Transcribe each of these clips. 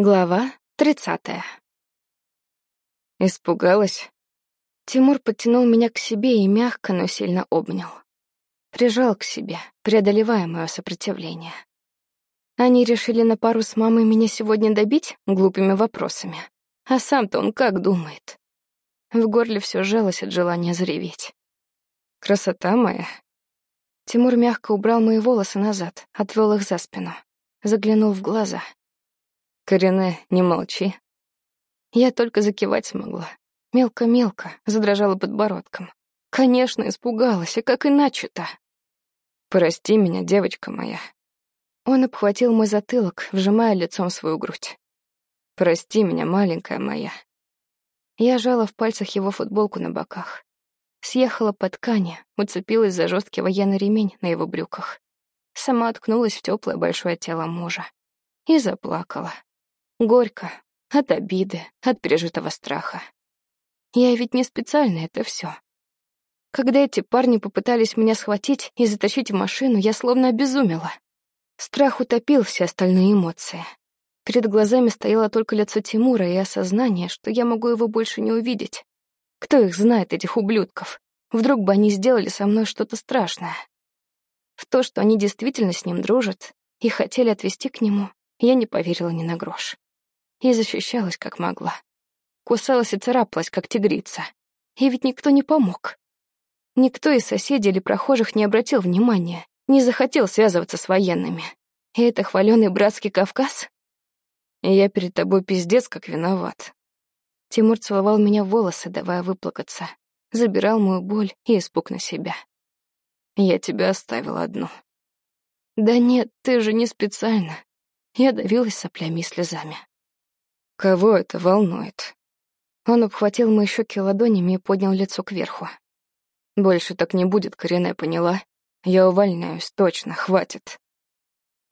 Глава тридцатая. Испугалась? Тимур подтянул меня к себе и мягко, но сильно обнял. Прижал к себе, преодолевая мое сопротивление. Они решили на пару с мамой меня сегодня добить глупыми вопросами. А сам-то он как думает? В горле все сжалось от желания зареветь. Красота моя. Тимур мягко убрал мои волосы назад, отвел их за спину. Заглянул в глаза — Корене, не молчи. Я только закивать смогла. Мелко-мелко, задрожала подбородком. Конечно, испугалась, а как иначе-то? Прости меня, девочка моя. Он обхватил мой затылок, вжимая лицом свою грудь. Прости меня, маленькая моя. Я жала в пальцах его футболку на боках. Съехала по ткани, уцепилась за жесткий военный ремень на его брюках. Сама откнулась в теплое большое тело мужа. И заплакала. Горько. От обиды, от пережитого страха. Я ведь не специально это все. Когда эти парни попытались меня схватить и затащить в машину, я словно обезумела. Страх утопил все остальные эмоции. Перед глазами стояло только лицо Тимура и осознание, что я могу его больше не увидеть. Кто их знает, этих ублюдков? Вдруг бы они сделали со мной что-то страшное. В то, что они действительно с ним дружат и хотели отвести к нему, я не поверила ни на грош и защищалась как могла. Кусалась и царапалась, как тигрица. И ведь никто не помог. Никто из соседей или прохожих не обратил внимания, не захотел связываться с военными. И это хваленый братский Кавказ? Я перед тобой пиздец как виноват. Тимур целовал меня в волосы, давая выплакаться. Забирал мою боль и испуг на себя. Я тебя оставила одну. Да нет, ты же не специально. Я давилась соплями и слезами. Кого это волнует? Он обхватил мои щеки ладонями и поднял лицо кверху. Больше так не будет, Корене, поняла? Я увольняюсь, точно, хватит.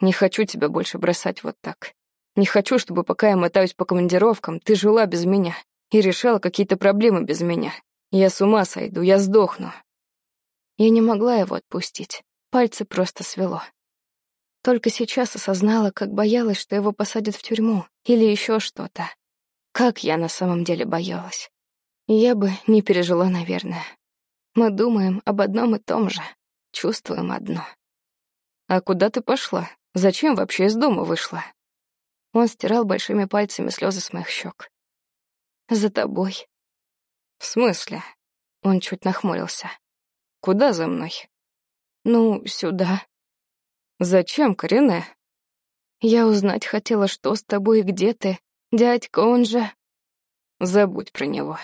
Не хочу тебя больше бросать вот так. Не хочу, чтобы пока я мотаюсь по командировкам, ты жила без меня и решала какие-то проблемы без меня. Я с ума сойду, я сдохну. Я не могла его отпустить. Пальцы просто свело. Только сейчас осознала, как боялась, что его посадят в тюрьму или еще что-то. Как я на самом деле боялась. Я бы не пережила, наверное. Мы думаем об одном и том же, чувствуем одно. «А куда ты пошла? Зачем вообще из дома вышла?» Он стирал большими пальцами слезы с моих щек. «За тобой». «В смысле?» Он чуть нахмурился. «Куда за мной?» «Ну, сюда». «Зачем, Корене?» «Я узнать хотела, что с тобой и где ты. Дядька, он же...» «Забудь про него».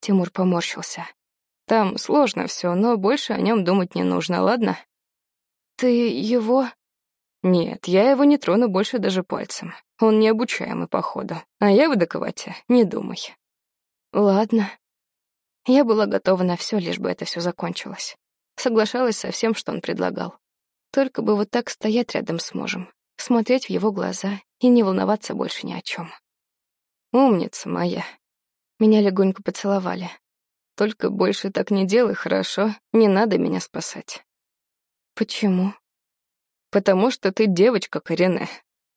Тимур поморщился. «Там сложно все, но больше о нем думать не нужно, ладно?» «Ты его...» «Нет, я его не трону больше даже пальцем. Он необучаемый, походу. А я в адеквате, не думай». «Ладно». Я была готова на все, лишь бы это все закончилось. Соглашалась со всем, что он предлагал. Только бы вот так стоять рядом с мужем, смотреть в его глаза и не волноваться больше ни о чем. «Умница моя!» Меня легонько поцеловали. «Только больше так не делай, хорошо? Не надо меня спасать». «Почему?» «Потому что ты девочка, Корене.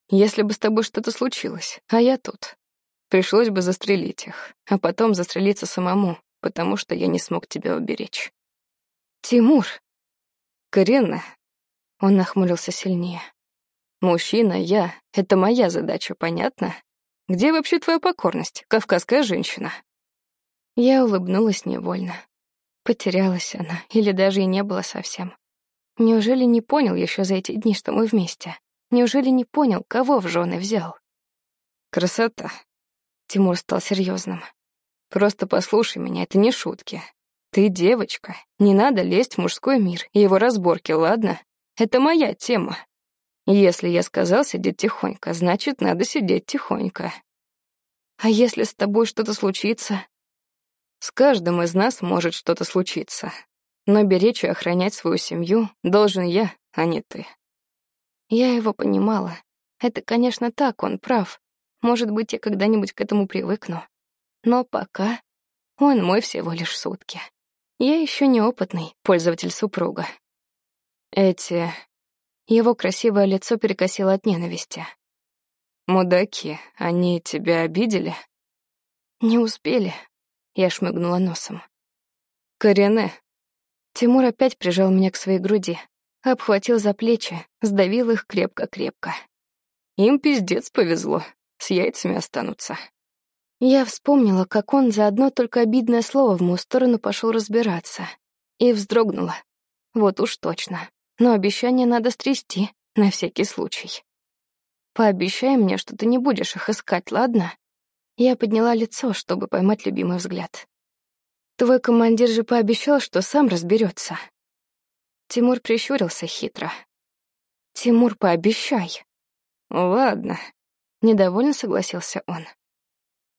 Если бы с тобой что-то случилось, а я тут, пришлось бы застрелить их, а потом застрелиться самому, потому что я не смог тебя уберечь». «Тимур!» «Корене, он нахмурился сильнее. «Мужчина, я. Это моя задача, понятно? Где вообще твоя покорность, кавказская женщина?» Я улыбнулась невольно. Потерялась она, или даже и не было совсем. Неужели не понял еще за эти дни, что мы вместе? Неужели не понял, кого в жены взял? Красота. Тимур стал серьезным. Просто послушай меня, это не шутки. Ты девочка, не надо лезть в мужской мир и его разборки, ладно? Это моя тема. Если я сказал сидеть тихонько, значит, надо сидеть тихонько. А если с тобой что-то случится? С каждым из нас может что-то случиться. Но беречь и охранять свою семью должен я, а не ты. Я его понимала. Это, конечно, так, он прав. Может быть, я когда-нибудь к этому привыкну. Но пока он мой всего лишь сутки. Я еще неопытный пользователь супруга. Эти... Его красивое лицо перекосило от ненависти. Мудаки, они тебя обидели? Не успели. Я шмыгнула носом. Корене. Тимур опять прижал меня к своей груди, обхватил за плечи, сдавил их крепко-крепко. Им пиздец повезло, с яйцами останутся. Я вспомнила, как он за одно только обидное слово в мою сторону пошел разбираться. И вздрогнула. Вот уж точно. Но обещание надо стрясти, на всякий случай. Пообещай мне, что ты не будешь их искать, ладно? Я подняла лицо, чтобы поймать любимый взгляд. Твой командир же пообещал, что сам разберется. Тимур прищурился хитро. Тимур, пообещай. Ладно. Недовольно согласился он.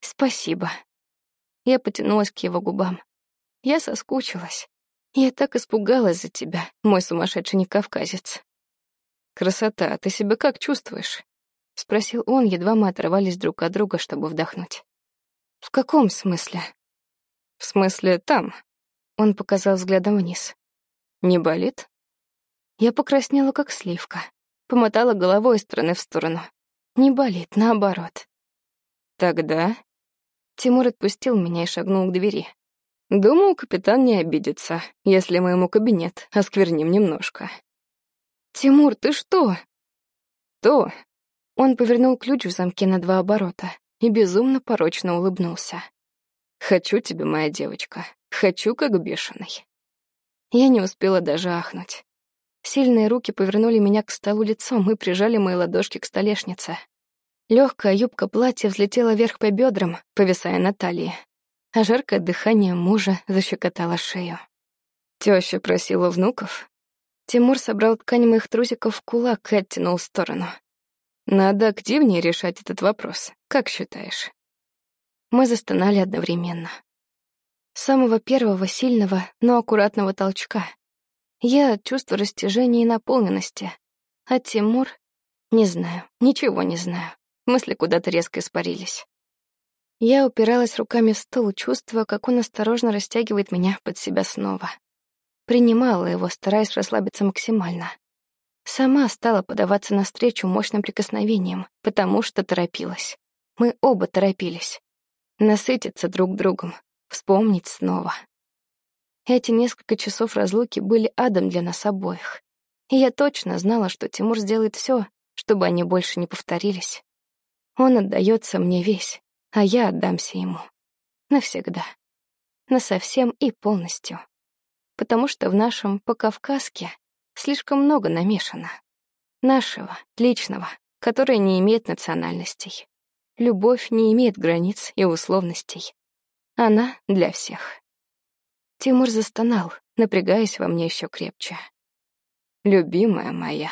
Спасибо. Я потянулась к его губам. Я соскучилась. Я так испугалась за тебя, мой сумасшедший некавказец. Красота, а ты себя как чувствуешь? — спросил он, едва мы оторвались друг от друга, чтобы вдохнуть. «В каком смысле?» «В смысле, там». Он показал взглядом вниз. «Не болит?» Я покраснела, как сливка. Помотала головой из стороны в сторону. Не болит, наоборот. «Тогда...» Тимур отпустил меня и шагнул к двери. «Думаю, капитан не обидится, если мы ему кабинет оскверним немножко». «Тимур, ты что?» «То, он повернул ключ в замке на два оборота и безумно порочно улыбнулся. «Хочу тебя, моя девочка. Хочу, как бешеный». Я не успела даже ахнуть. Сильные руки повернули меня к столу лицом и прижали мои ладошки к столешнице. Легкая юбка платья взлетела вверх по бедрам, повисая на талии, а жаркое дыхание мужа защекотало шею. Теща просила внуков. Тимур собрал ткань моих трусиков в кулак и оттянул в сторону. Надо активнее решать этот вопрос. Как считаешь? Мы застонали одновременно. Самого первого сильного, но аккуратного толчка. Я от чувства растяжения и наполненности. А Тимур... Не знаю, ничего не знаю. Мысли куда-то резко испарились. Я упиралась руками в стол, чувствуя, как он осторожно растягивает меня под себя снова. Принимала его, стараясь расслабиться максимально. Сама стала подаваться навстречу мощным прикосновением, потому что торопилась. Мы оба торопились. Насытиться друг другом, вспомнить снова. Эти несколько часов разлуки были адом для нас обоих. И я точно знала, что Тимур сделает все, чтобы они больше не повторились. Он отдается мне весь, а я отдамся ему. Навсегда. Насовсем и полностью. Потому что в нашем по-кавказски слишком много намешано. Нашего, личного, которое не имеет национальностей. Любовь не имеет границ и условностей. Она для всех. Тимур застонал, напрягаясь во мне еще крепче. «Любимая моя»,